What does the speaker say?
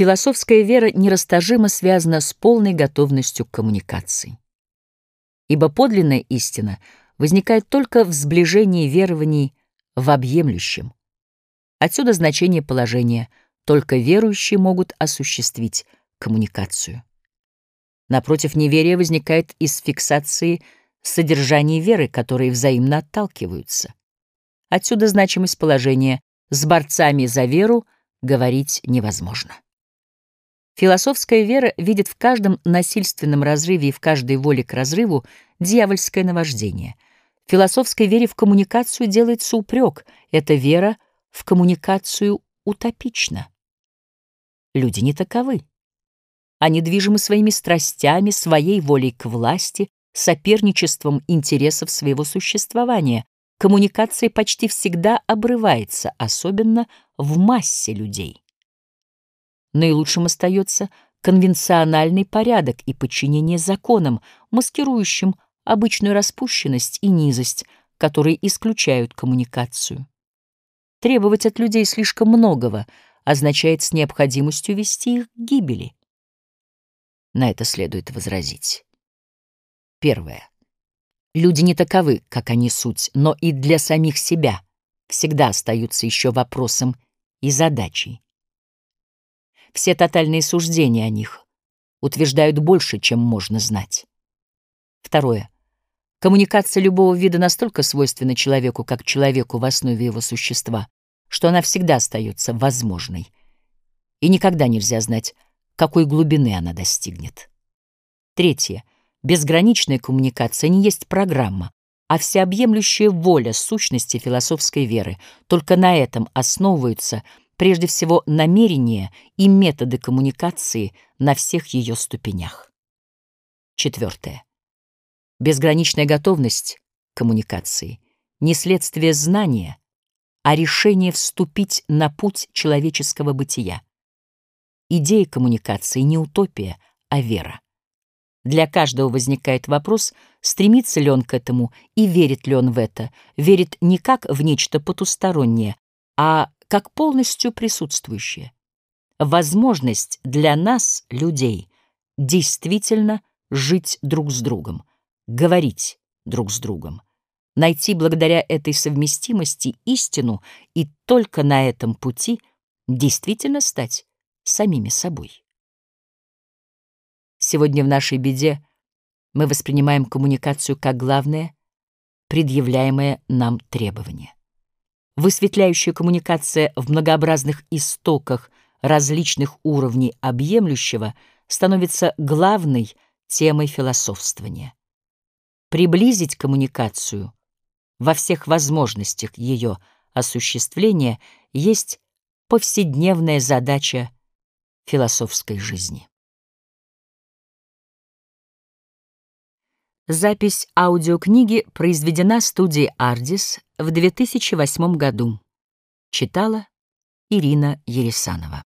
Философская вера нерасторжимо связана с полной готовностью к коммуникации. Ибо подлинная истина возникает только в сближении верований в объемлющем. Отсюда значение положения «только верующие могут осуществить коммуникацию». Напротив, неверие возникает из фиксации содержания веры, которые взаимно отталкиваются. Отсюда значимость положения «с борцами за веру говорить невозможно». Философская вера видит в каждом насильственном разрыве и в каждой воле к разрыву дьявольское наваждение. В философской вере в коммуникацию делается упрек. Эта вера в коммуникацию утопична. Люди не таковы. Они движимы своими страстями, своей волей к власти, соперничеством интересов своего существования. Коммуникация почти всегда обрывается, особенно в массе людей. Наилучшим остается конвенциональный порядок и подчинение законам, маскирующим обычную распущенность и низость, которые исключают коммуникацию. Требовать от людей слишком многого означает с необходимостью вести их к гибели. На это следует возразить. Первое. Люди не таковы, как они суть, но и для самих себя всегда остаются еще вопросом и задачей. Все тотальные суждения о них утверждают больше, чем можно знать. Второе. Коммуникация любого вида настолько свойственна человеку, как человеку в основе его существа, что она всегда остается возможной. И никогда нельзя знать, какой глубины она достигнет. Третье. Безграничная коммуникация не есть программа, а всеобъемлющая воля сущности философской веры. Только на этом основываются прежде всего намерения и методы коммуникации на всех ее ступенях. Четвертое. Безграничная готовность коммуникации не следствие знания, а решение вступить на путь человеческого бытия. Идея коммуникации не утопия, а вера. Для каждого возникает вопрос, стремится ли он к этому и верит ли он в это, верит не как в нечто потустороннее, а как полностью присутствующее. Возможность для нас, людей, действительно жить друг с другом, говорить друг с другом, найти благодаря этой совместимости истину и только на этом пути действительно стать самими собой. Сегодня в нашей беде мы воспринимаем коммуникацию как главное, предъявляемое нам требование. Высветляющая коммуникация в многообразных истоках различных уровней объемлющего становится главной темой философствования. Приблизить коммуникацию во всех возможностях ее осуществления есть повседневная задача философской жизни. Запись аудиокниги произведена студией «Ардис» в 2008 году. Читала Ирина Ересанова.